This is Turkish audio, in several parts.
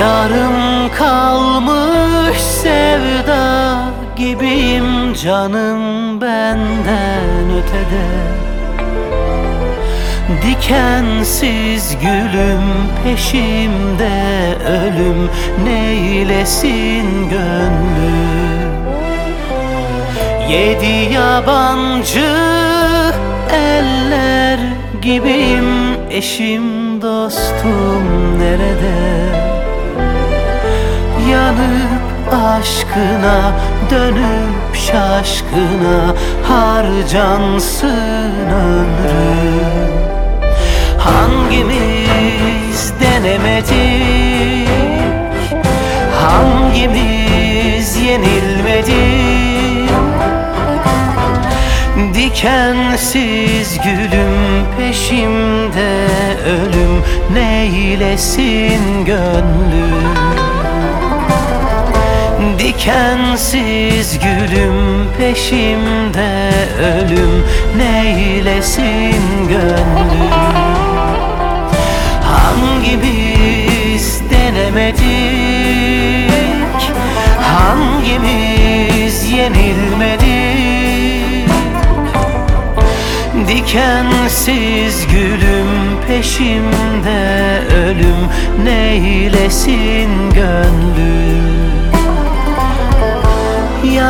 Yarım kalmış sevda gibiyim canım benden ötede. Dikensiz gülüm peşimde ölüm neylesin gönlüm? Yedi yabancı eller gibiyim eşim dostum nerede aşkına dönüp şaşkına harcansın ömrüm Hangimiz denemedik? Hangimiz yenilmedik? Dikensiz gülüm peşimde ölüm neylesin gönlüm Dikensiz gülüm peşimde ölüm. Neylesin gönlüm? Hangimiz denemedik? Hangimiz yenilmedik? Dikensiz gülüm peşimde ölüm. Neylesin gönlüm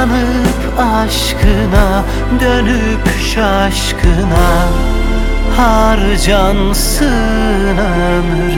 Yanıp aşkına dönüp şaşkına harcansın ömrüm